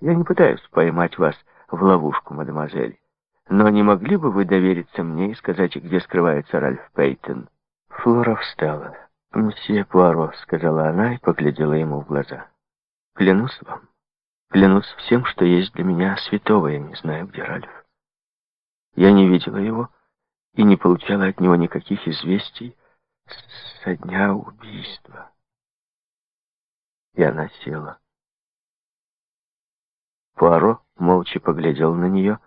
Я не пытаюсь поймать вас в ловушку, мадемуазель. Но не могли бы вы довериться мне и сказать, где скрывается Ральф Пейтон?» Флора встала. «Мсье Пуаро», — сказала она и поглядела ему в глаза. «Клянусь вам, клянусь всем, что есть для меня святого, я не знаю, где Ральф. Я не видела его и не получала от него никаких известий со дня убийства». И она села. Пуаро молча поглядел на нее,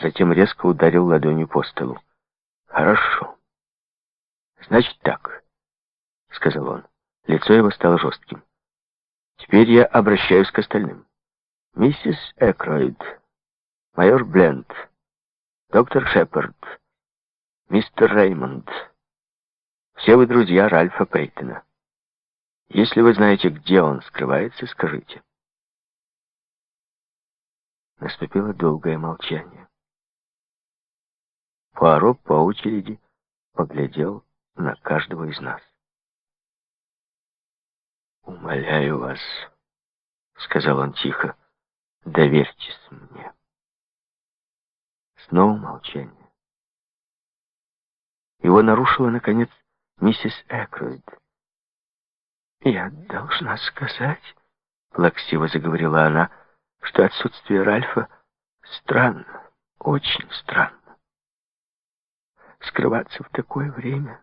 затем резко ударил ладонью по столу. «Хорошо. Значит так», — сказал он. Лицо его стало жестким. «Теперь я обращаюсь к остальным. Миссис Экройд, майор Бленд, доктор Шепард, мистер Реймонд. Все вы друзья Ральфа Пейтона. Если вы знаете, где он скрывается, скажите». Наступило долгое молчание. Пуаро по очереди поглядел на каждого из нас. «Умоляю вас», — сказал он тихо, — «доверьтесь мне». Снова молчание. Его нарушила, наконец, миссис Экроид. «Я должна сказать», — плаксиво заговорила она, — что отсутствие Ральфа странно, очень странно. Скрываться в такое время...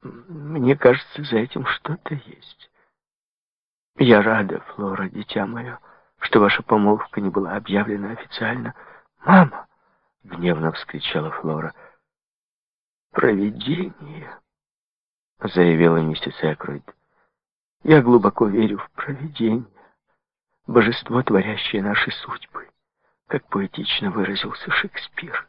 Мне кажется, за этим что-то есть. Я рада, Флора, дитя мое, что ваша помолвка не была объявлена официально. «Мама!» — гневно вскричала Флора. «Провидение!» — заявила миссис Экройд. «Я глубоко верю в провидение божество, творящее наши судьбы, как поэтично выразился Шекспир.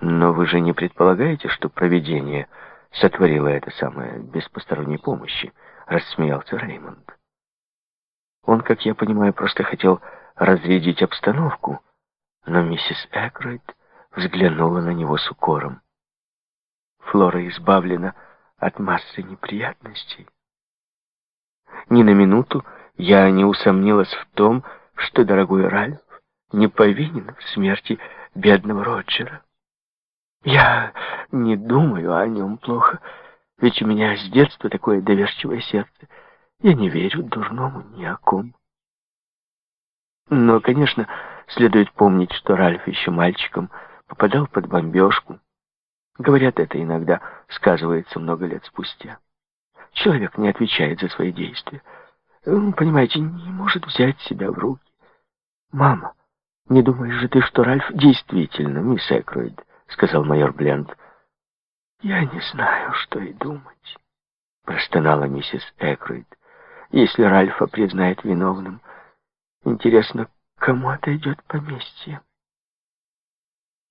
Но вы же не предполагаете, что провидение сотворило это самое без посторонней помощи, рассмеялся Реймонд. Он, как я понимаю, просто хотел разрядить обстановку, но миссис Экройд взглянула на него с укором. Флора избавлена от массы неприятностей. Ни на минуту я не усомнилась в том, что дорогой Ральф не повинен в смерти бедного Роджера. Я не думаю о нем плохо, ведь у меня с детства такое доверчивое сердце. Я не верю дурному ни о ком. Но, конечно, следует помнить, что Ральф еще мальчиком попадал под бомбежку. Говорят, это иногда сказывается много лет спустя. Человек не отвечает за свои действия. Понимаете, не может взять себя в руки. Мама, не думаешь же ты, что Ральф действительно мисс Экроид, сказал майор Бленд. Я не знаю, что и думать, простонала миссис Экроид. Если Ральфа признает виновным, интересно, кому отойдет поместье?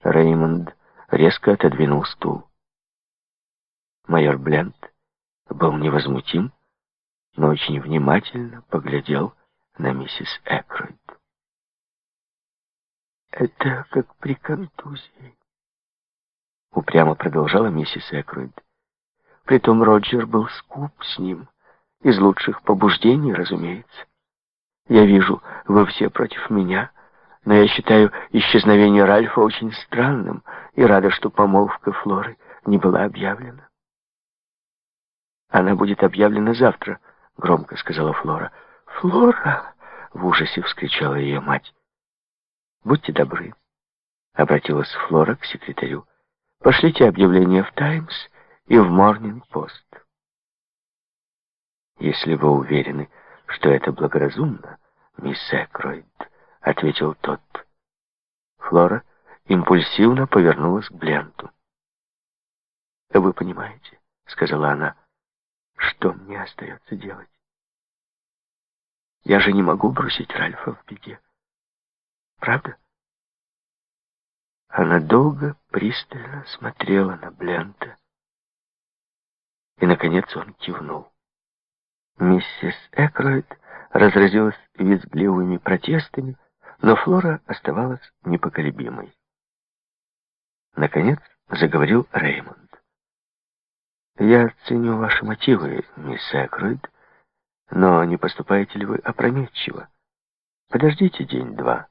Реймонд резко отодвинул стул. Майор Бленд был невозмутим, но очень внимательно поглядел на миссис Экройд. «Это как при контузии», — упрямо продолжала миссис Экройд. Притом Роджер был скуп с ним, из лучших побуждений, разумеется. Я вижу, вы все против меня, но я считаю исчезновение Ральфа очень странным и рада, что помолвка Флоры не была объявлена. Она будет объявлена завтра, —— громко сказала Флора. «Флора!» — в ужасе вскричала ее мать. «Будьте добры», — обратилась Флора к секретарю. «Пошлите объявление в «Таймс» и в «Морнинг-Пост». «Если вы уверены, что это благоразумно, мисс Экройд», — ответил тот. Флора импульсивно повернулась к Бленту. «Вы понимаете», — сказала она, — что мне остается делать? Я же не могу бросить Ральфа в беде. Правда? Она долго, пристально смотрела на Блента. И, наконец, он кивнул. Миссис Экроид разразилась визгливыми протестами, но Флора оставалась непоколебимой. Наконец заговорил Реймонд. Я ценю ваши мотивы, мисс Экройд, но не поступаете ли вы опрометчиво? Подождите день-два.